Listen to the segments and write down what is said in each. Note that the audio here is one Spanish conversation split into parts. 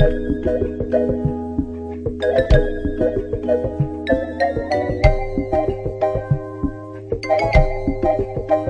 Thank you.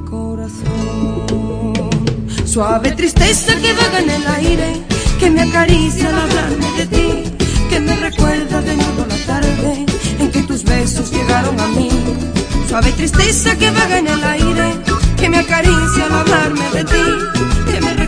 corazón. Suave tristeza que vaga en el aire, que me acaricia al hablarme de ti, que me recuerda de nuevo la tarde en que tus besos llegaron a mí Suave tristeza que vaga en el aire, que me acaricia al hablarme de ti, que me recuerda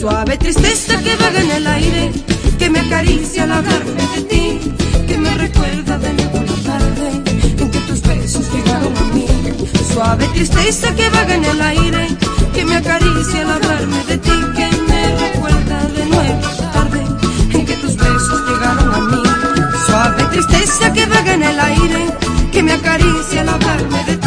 Suave tristeza que vaga en el aire, que me acaricia al hablarme de ti, que me recuerda de nuevo la tarde en que tus besos llegaron a mí. Suave tristeza que vaga en el aire, que me acaricia al hablarme de ti, que me recuerda de nuevo tarde en que tus besos llegaron a mí. Suave tristeza que vaga en el aire, que me acaricia al hablarme de ti.